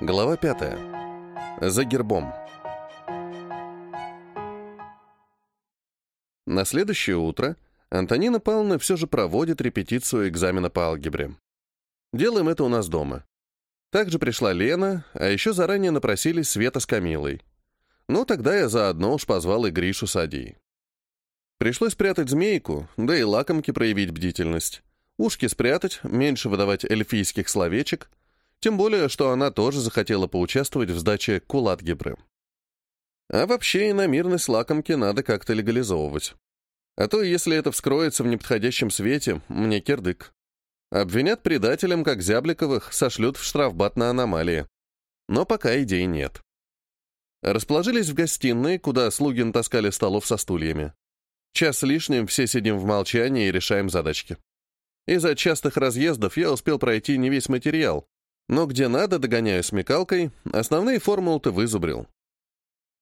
Глава пятая. За гербом. На следующее утро Антонина Павловна все же проводит репетицию экзамена по алгебре. Делаем это у нас дома. Также пришла Лена, а еще заранее напросились Света с Камилой. Ну, тогда я заодно уж позвал и Гришу с Адией. Пришлось прятать змейку, да и лакомки проявить бдительность. Ушки спрятать, меньше выдавать эльфийских словечек — тем более, что она тоже захотела поучаствовать в сдаче кулатгебры. А вообще и на мирность лакомки надо как-то легализовывать. А то, если это вскроется в неподходящем свете, мне кирдык. Обвинят предателем, как Зябликовых, сошлют в штрафбат на аномалии. Но пока идей нет. Расположились в гостиной, куда слуги натаскали столов со стульями. Час лишним все сидим в молчании и решаем задачки. Из-за частых разъездов я успел пройти не весь материал, но где надо, догоняю смекалкой, основные формулы-то вызубрил.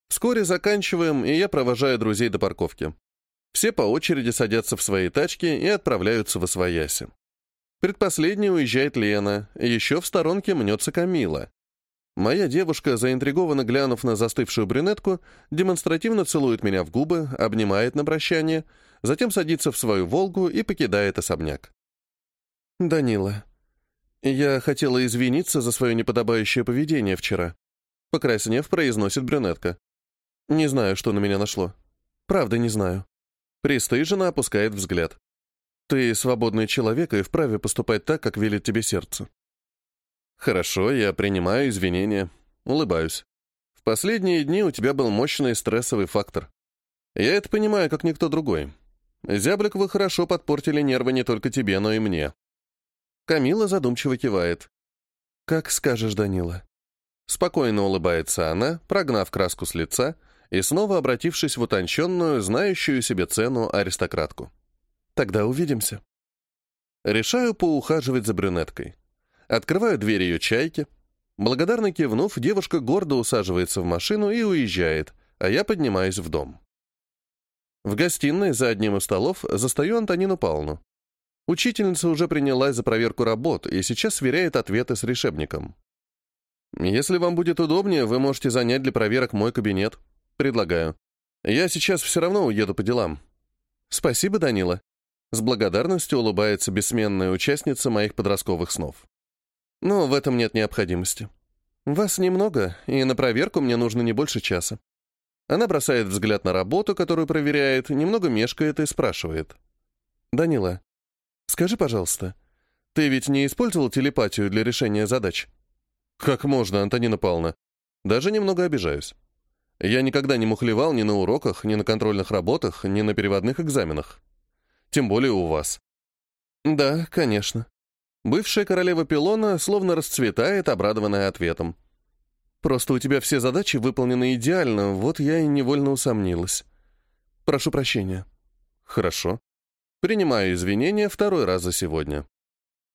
Вскоре заканчиваем, и я провожаю друзей до парковки. Все по очереди садятся в свои тачки и отправляются в Освояси. Предпоследней уезжает Лена, еще в сторонке мнется Камила. Моя девушка, заинтригованно глянув на застывшую брюнетку, демонстративно целует меня в губы, обнимает на прощание, затем садится в свою «Волгу» и покидает особняк. «Данила, «Я хотела извиниться за свое неподобающее поведение вчера», — покраснев, произносит брюнетка. «Не знаю, что на меня нашло. Правда, не знаю». Пристыженно опускает взгляд. «Ты свободный человек и вправе поступать так, как велит тебе сердце». «Хорошо, я принимаю извинения. Улыбаюсь. В последние дни у тебя был мощный стрессовый фактор. Я это понимаю, как никто другой. Зябликовы хорошо подпортили нервы не только тебе, но и мне. Камила задумчиво кивает. «Как скажешь, Данила». Спокойно улыбается она, прогнав краску с лица и снова обратившись в утонченную, знающую себе цену аристократку. «Тогда увидимся». Решаю поухаживать за брюнеткой. Открываю дверь ее чайки. Благодарно кивнув, девушка гордо усаживается в машину и уезжает, а я поднимаюсь в дом. В гостиной за одним из столов застаю Антонину Павловну. Учительница уже принялась за проверку работ и сейчас сверяет ответы с решебником. «Если вам будет удобнее, вы можете занять для проверок мой кабинет. Предлагаю. Я сейчас все равно уеду по делам». «Спасибо, Данила». С благодарностью улыбается бессменная участница моих подростковых снов. «Но в этом нет необходимости. Вас немного, и на проверку мне нужно не больше часа». Она бросает взгляд на работу, которую проверяет, немного мешкает и спрашивает. «Данила, Скажи, пожалуйста, ты ведь не использовал телепатию для решения задач? Как можно, Антонина Павловна? Даже немного обижаюсь. Я никогда не мухлевал ни на уроках, ни на контрольных работах, ни на переводных экзаменах. Тем более у вас. Да, конечно. Бывшая королева Пилона словно расцветает, обрадованная ответом. Просто у тебя все задачи выполнены идеально, вот я и невольно усомнилась. Прошу прощения. Хорошо. Принимаю извинения второй раз за сегодня.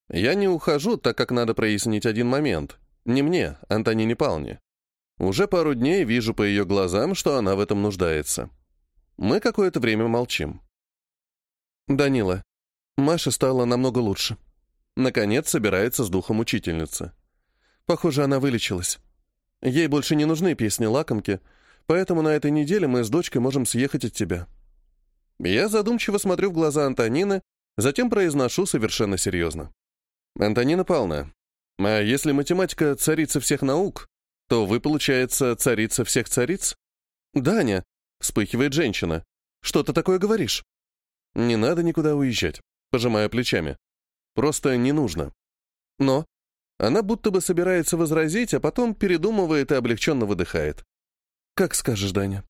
Я не ухожу, так как надо прояснить один момент. Не мне, Антонине Павловне. Уже пару дней вижу по ее глазам, что она в этом нуждается. Мы какое-то время молчим. Данила, Маша стала намного лучше. Наконец собирается с духом учительница. Похоже, она вылечилась. Ей больше не нужны песни-лакомки, поэтому на этой неделе мы с дочкой можем съехать от тебя. Я задумчиво смотрю в глаза Антонины, затем произношу совершенно серьезно. «Антонина Павловна, а если математика — царица всех наук, то вы, получается, царица всех цариц?» «Даня», — вспыхивает женщина, — «что ты такое говоришь?» «Не надо никуда уезжать», — пожимая плечами. «Просто не нужно». «Но...» Она будто бы собирается возразить, а потом передумывает и облегченно выдыхает. «Как скажешь, Даня.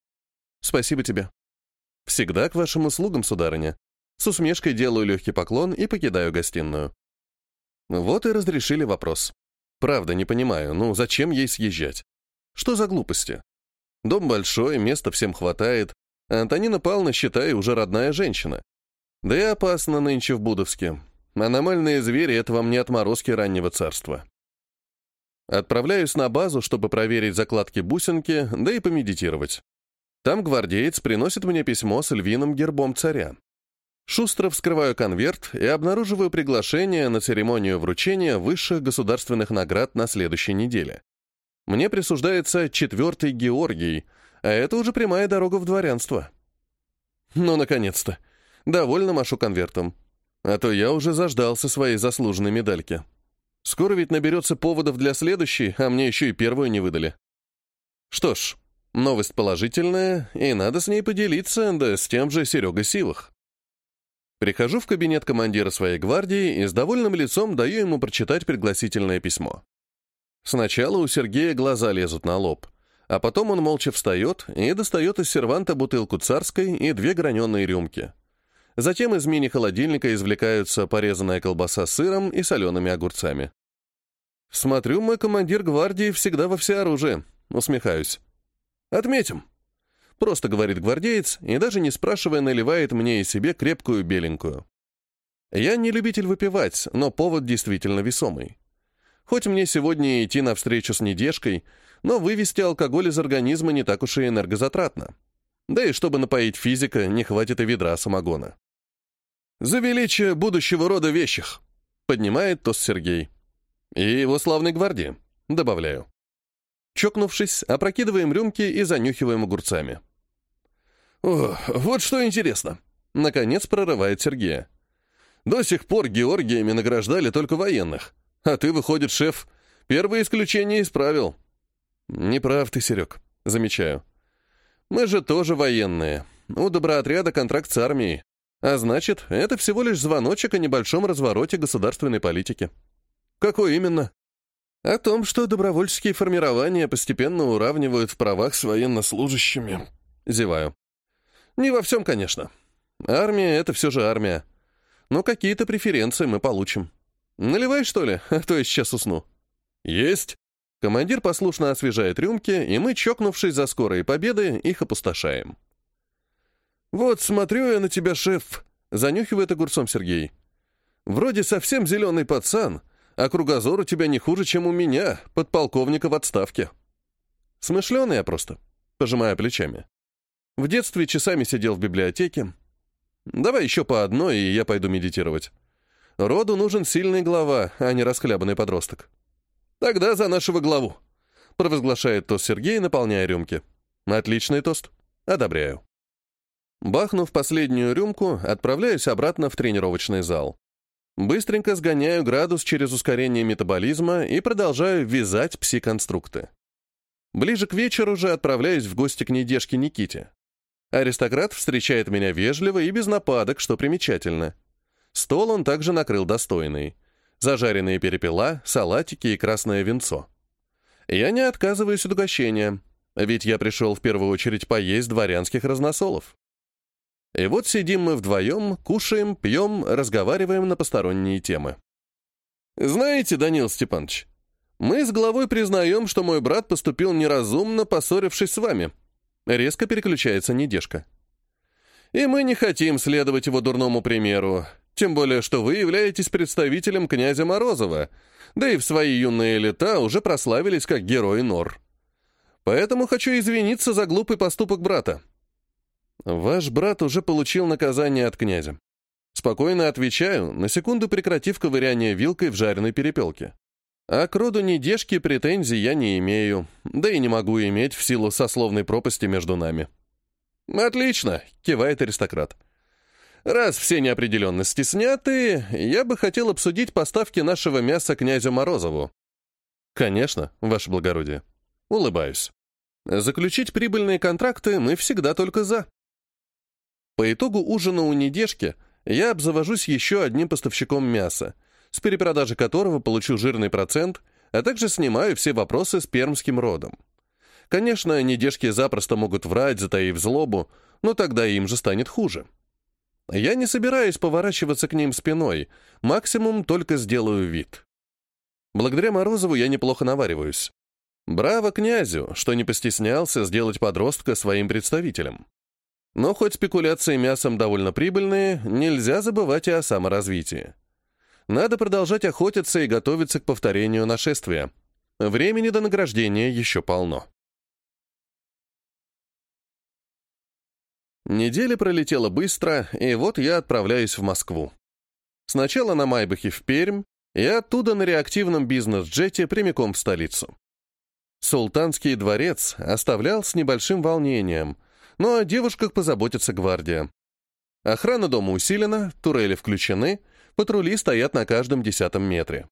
Спасибо тебе». «Всегда к вашим услугам, сударыня». С усмешкой делаю легкий поклон и покидаю гостиную. Вот и разрешили вопрос. Правда, не понимаю, ну зачем ей съезжать? Что за глупости? Дом большой, места всем хватает, Антонина Павловна, считай, уже родная женщина. Да и опасно нынче в Будовске. Аномальные звери — это вам не отморозки раннего царства. Отправляюсь на базу, чтобы проверить закладки бусинки, да и помедитировать. Там гвардеец приносит мне письмо с львиным гербом царя. Шустро вскрываю конверт и обнаруживаю приглашение на церемонию вручения высших государственных наград на следующей неделе. Мне присуждается четвертый Георгий, а это уже прямая дорога в дворянство. Ну, наконец-то. Довольно машу конвертом. А то я уже заждался своей заслуженной медальки. Скоро ведь наберется поводов для следующей, а мне еще и первую не выдали. Что ж, новость положительная, и надо с ней поделиться, да с тем же Серега Силах. Прихожу в кабинет командира своей гвардии и с довольным лицом даю ему прочитать пригласительное письмо. Сначала у Сергея глаза лезут на лоб, а потом он молча встает и достает из серванта бутылку царской и две граненые рюмки. Затем из мини-холодильника извлекаются порезанная колбаса с сыром и солеными огурцами. «Смотрю, мой командир гвардии всегда во всеоружии», — усмехаюсь. «Отметим», — просто говорит гвардеец и даже не спрашивая наливает мне и себе крепкую беленькую. Я не любитель выпивать, но повод действительно весомый. Хоть мне сегодня идти навстречу с недежкой, но вывести алкоголь из организма не так уж и энергозатратно. Да и чтобы напоить физика, не хватит и ведра самогона. «За величие будущего рода вещих!» — поднимает тост Сергей. «И его славной гвардии», — добавляю. Чокнувшись, опрокидываем рюмки и занюхиваем огурцами. «О, вот что интересно!» — наконец прорывает Сергея. «До сих пор Георгиями награждали только военных, а ты, выходит, шеф, первое исключение исправил». «Не прав ты, Серег», — замечаю. «Мы же тоже военные. У доброотряда контракт с армией. А значит, это всего лишь звоночек о небольшом развороте государственной политики. Какой именно? О том, что добровольческие формирования постепенно уравнивают в правах с военнослужащими. Зеваю. Не во всем, конечно. Армия — это все же армия. Но какие-то преференции мы получим. Наливай, что ли, а то я сейчас усну. Есть. Командир послушно освежает рюмки, и мы, чокнувшись за скорые победы, их опустошаем. «Вот смотрю я на тебя, шеф», — занюхивает огурцом Сергей. «Вроде совсем зеленый пацан, а кругозор у тебя не хуже, чем у меня, подполковника в отставке». Смышленый я просто, пожимая плечами. В детстве часами сидел в библиотеке. Давай еще по одной, и я пойду медитировать. Роду нужен сильный глава, а не расхлябанный подросток. Тогда за нашего главу, провозглашает тост Сергей, наполняя рюмки. Отличный тост. Одобряю. Бахнув последнюю рюмку, отправляюсь обратно в тренировочный зал. Быстренько сгоняю градус через ускорение метаболизма и продолжаю вязать пси-конструкты. Ближе к вечеру же отправляюсь в гости к недежке Никите. Аристократ встречает меня вежливо и без нападок, что примечательно. Стол он также накрыл достойный. Зажаренные перепела, салатики и красное винцо. Я не отказываюсь от угощения, ведь я пришел в первую очередь поесть дворянских разносолов. И вот сидим мы вдвоем, кушаем, пьем, разговариваем на посторонние темы. Знаете, Данил Степанович, мы с головой признаем, что мой брат поступил неразумно, поссорившись с вами. Резко переключается недежка. И мы не хотим следовать его дурному примеру, тем более, что вы являетесь представителем князя Морозова, да и в свои юные лета уже прославились как герой Нор. Поэтому хочу извиниться за глупый поступок брата. Ваш брат уже получил наказание от князя. Спокойно отвечаю, на секунду прекратив ковыряние вилкой в жареной перепелке. А к роду недежки претензий я не имею, да и не могу иметь в силу сословной пропасти между нами. «Отлично!» — кивает аристократ. «Раз все неопределенности сняты, я бы хотел обсудить поставки нашего мяса князю Морозову». «Конечно, ваше благородие». Улыбаюсь. Заключить прибыльные контракты мы всегда только за. По итогу ужина у недежки я обзавожусь еще одним поставщиком мяса, с перепродажи которого получу жирный процент, а также снимаю все вопросы с пермским родом. Конечно, недежки запросто могут врать, затаив злобу, но тогда им же станет хуже. Я не собираюсь поворачиваться к ним спиной, максимум только сделаю вид. Благодаря Морозову я неплохо навариваюсь. Браво князю, что не постеснялся сделать подростка своим представителем. Но хоть спекуляции мясом довольно прибыльные, нельзя забывать и о саморазвитии. Надо продолжать охотиться и готовиться к повторению нашествия. Времени до награждения еще полно. Неделя пролетела быстро, и вот я отправляюсь в Москву. Сначала на Майбахе в Пермь, и оттуда на реактивном бизнес-джете прямиком в столицу. Султанский дворец оставлял с небольшим волнением, но о девушках позаботится гвардия. Охрана дома усилена, турели включены, патрули стоят на каждом десятом метре.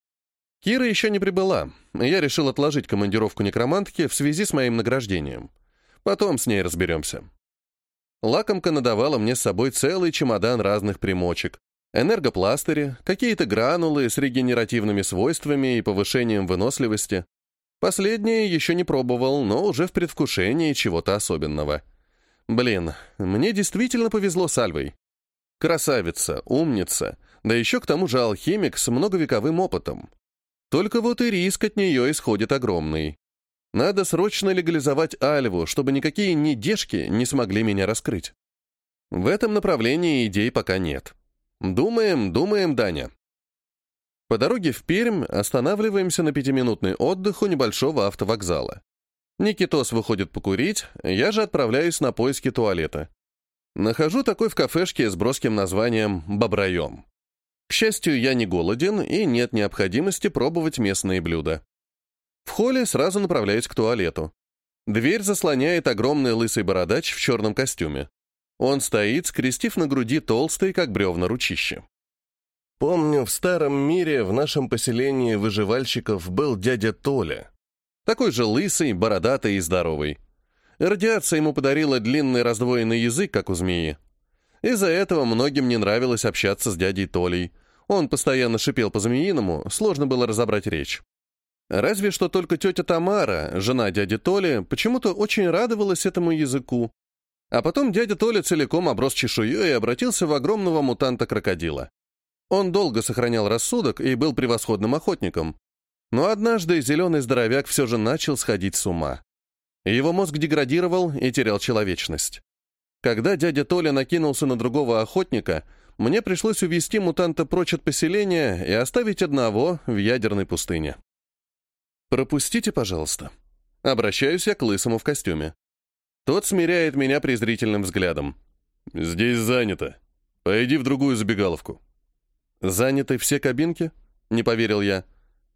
Кира еще не прибыла. Я решил отложить командировку некромантки в связи с моим награждением. Потом с ней разберемся. Лакомка надавала мне с собой целый чемодан разных примочек. Энергопластыри, какие-то гранулы с регенеративными свойствами и повышением выносливости. Последнее еще не пробовал, но уже в предвкушении чего-то особенного. Блин, мне действительно повезло с Альвой. Красавица, умница, да еще к тому же алхимик с многовековым опытом. Только вот и риск от нее исходит огромный. Надо срочно легализовать Альву, чтобы никакие недежки не смогли меня раскрыть. В этом направлении идей пока нет. Думаем, думаем, Даня. По дороге в Пермь останавливаемся на пятиминутный отдых у небольшого автовокзала. Никитос выходит покурить, я же отправляюсь на поиски туалета. Нахожу такой в кафешке с броским названием «Бобраем». К счастью, я не голоден и нет необходимости пробовать местные блюда. В холле сразу направляюсь к туалету. Дверь заслоняет огромный лысый бородач в черном костюме. Он стоит, скрестив на груди толстый, как бревна, ручище. Помню, в старом мире в нашем поселении выживальщиков был дядя Толя. Такой же лысый, бородатый и здоровый. Радиация ему подарила длинный раздвоенный язык, как у змеи. Из-за этого многим не нравилось общаться с дядей Толей. Он постоянно шипел по-змеиному, сложно было разобрать речь. Разве что только тетя Тамара, жена дяди Толи, почему-то очень радовалась этому языку. А потом дядя Толя целиком оброс чешуей и обратился в огромного мутанта-крокодила. Он долго сохранял рассудок и был превосходным охотником. Но однажды зеленый здоровяк все же начал сходить с ума. Его мозг деградировал и терял человечность. Когда дядя Толя накинулся на другого охотника, мне пришлось увести мутанта прочь от поселения и оставить одного в ядерной пустыне. «Пропустите, пожалуйста». Обращаюсь я к лысому в костюме. Тот смиряет меня презрительным взглядом. «Здесь занято. Пойди в другую забегаловку». «Заняты все кабинки?» — не поверил я.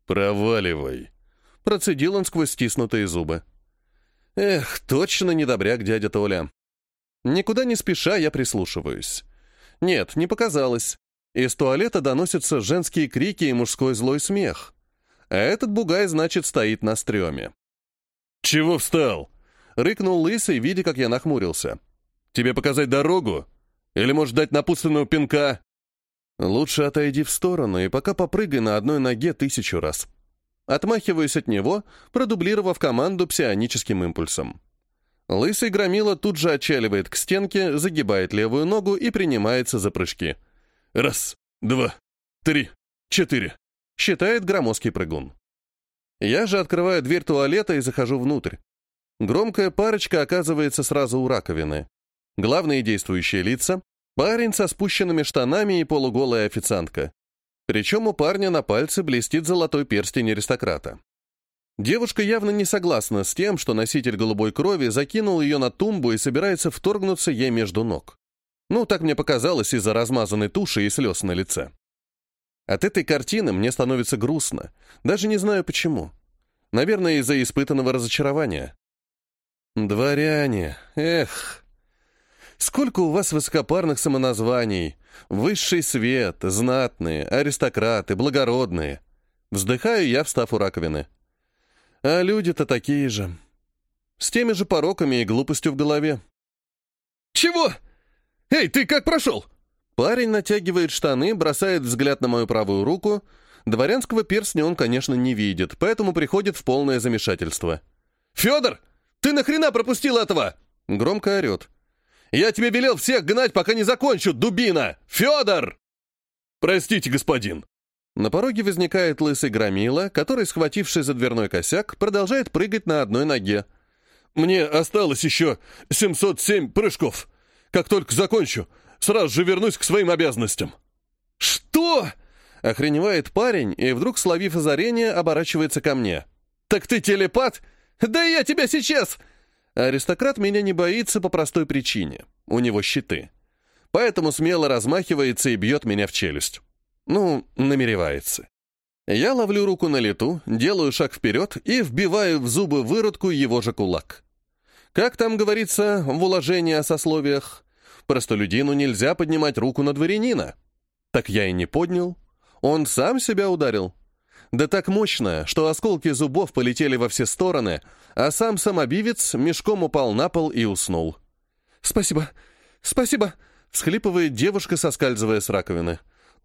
«Проваливай!» — процедил он сквозь стиснутые зубы. «Эх, точно недобряк дядя Толя. Никуда не спеша я прислушиваюсь. Нет, не показалось. Из туалета доносятся женские крики и мужской злой смех. А этот бугай, значит, стоит на стреме. «Чего встал?» — рыкнул лысый, видя, как я нахмурился. «Тебе показать дорогу? Или, может, дать напутственного пинка?» Лучше отойди в сторону и пока попрыгай на одной ноге тысячу раз. Отмахиваюсь от него, продублировав команду псионическим импульсом. Лысый громила тут же отчаливает к стенке, загибает левую ногу и принимается за прыжки. «Раз, два, три, четыре», — считает громоздкий прыгун. Я же открываю дверь туалета и захожу внутрь. Громкая парочка оказывается сразу у раковины. Главные действующие лица Парень со спущенными штанами и полуголая официантка. Причем у парня на пальце блестит золотой перстень аристократа. Девушка явно не согласна с тем, что носитель голубой крови закинул ее на тумбу и собирается вторгнуться ей между ног. Ну, так мне показалось из-за размазанной туши и слез на лице. От этой картины мне становится грустно, даже не знаю почему. Наверное, из-за испытанного разочарования. Дворяне, эх, Сколько у вас высокопарных самоназваний? Высший свет, знатные, аристократы, благородные. Вздыхаю я, встав у раковины. А люди-то такие же. С теми же пороками и глупостью в голове. «Чего? Эй, ты как прошел?» Парень натягивает штаны, бросает взгляд на мою правую руку. Дворянского перстня он, конечно, не видит, поэтому приходит в полное замешательство. «Федор, ты нахрена пропустил этого?» Громко орет. Я тебе велел всех гнать, пока не закончу, дубина! Федор!» «Простите, господин». На пороге возникает лысый громила, который, схвативший за дверной косяк, продолжает прыгать на одной ноге. «Мне осталось еще 707 прыжков. Как только закончу, сразу же вернусь к своим обязанностям». «Что?» — охреневает парень и, вдруг словив озарение, оборачивается ко мне. «Так ты телепат? Да я тебя сейчас!» Аристократ меня не боится по простой причине. У него щиты. Поэтому смело размахивается и бьет меня в челюсть. Ну, намеревается. Я ловлю руку на лету, делаю шаг вперед и вбиваю в зубы выродку его же кулак. Как там говорится в уложении о сословиях? Простолюдину нельзя поднимать руку на дворянина. Так я и не поднял. Он сам себя ударил. Да так мощно, что осколки зубов полетели во все стороны, а сам самобивец мешком упал на пол и уснул. «Спасибо, спасибо!» — всхлипывает девушка, соскальзывая с раковины.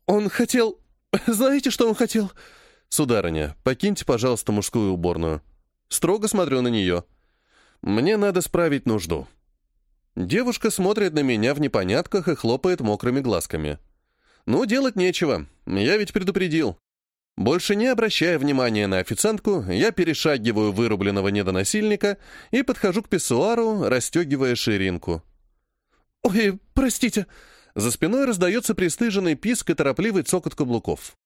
«Он хотел... Знаете, что он хотел?» «Сударыня, покиньте, пожалуйста, мужскую уборную». Строго смотрю на нее. «Мне надо справить нужду». Девушка смотрит на меня в непонятках и хлопает мокрыми глазками. «Ну, делать нечего. Я ведь предупредил. Больше не обращая внимания на официантку, я перешагиваю вырубленного недоносильника и подхожу к писсуару, расстегивая ширинку. «Ой, простите!» За спиной раздается пристыженный писк и торопливый цокот каблуков.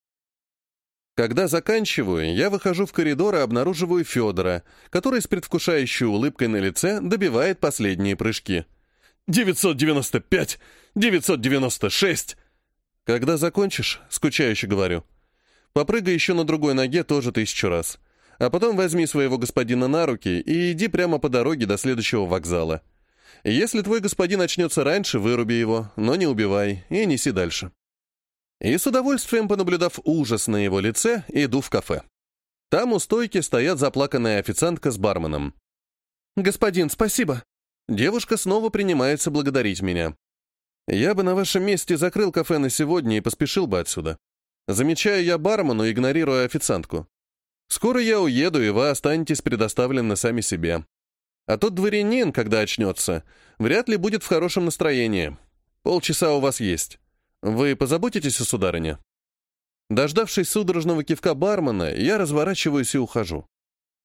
Когда заканчиваю, я выхожу в коридор и обнаруживаю Федора, который с предвкушающей улыбкой на лице добивает последние прыжки. «995! 996!» «Когда закончишь?» — скучающе говорю. Попрыгай еще на другой ноге тоже тысячу раз. А потом возьми своего господина на руки и иди прямо по дороге до следующего вокзала. Если твой господин очнется раньше, выруби его, но не убивай и неси дальше. И с удовольствием, понаблюдав ужас на его лице, иду в кафе. Там у стойки стоят заплаканная официантка с барменом. «Господин, спасибо!» Девушка снова принимается благодарить меня. «Я бы на вашем месте закрыл кафе на сегодня и поспешил бы отсюда. Замечаю я бармену, игнорируя официантку. Скоро я уеду, и вы останетесь предоставлены сами себе. А тот дворянин, когда очнется, вряд ли будет в хорошем настроении. Полчаса у вас есть. Вы позаботитесь о сударыне?» Дождавшись судорожного кивка бармена, я разворачиваюсь и ухожу.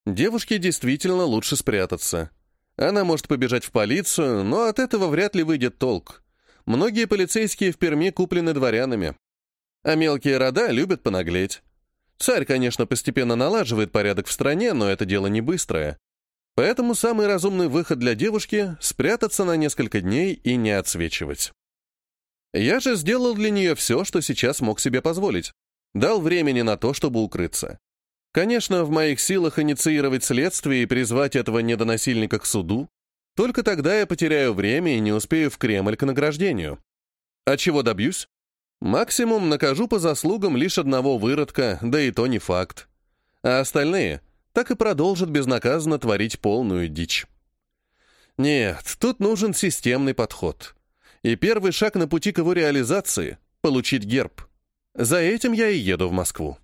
Девушке действительно лучше спрятаться. Она может побежать в полицию, но от этого вряд ли выйдет толк. Многие полицейские в Перми куплены дворянами. А мелкие рода любят понаглеть. Царь, конечно, постепенно налаживает порядок в стране, но это дело не быстрое. Поэтому самый разумный выход для девушки — спрятаться на несколько дней и не отсвечивать. Я же сделал для нее все, что сейчас мог себе позволить. Дал времени на то, чтобы укрыться. Конечно, в моих силах инициировать следствие и призвать этого недоносильника к суду. Только тогда я потеряю время и не успею в Кремль к награждению. А чего добьюсь? Максимум накажу по заслугам лишь одного выродка, да и то не факт. А остальные так и продолжат безнаказанно творить полную дичь. Нет, тут нужен системный подход. И первый шаг на пути к его реализации — получить герб. За этим я и еду в Москву.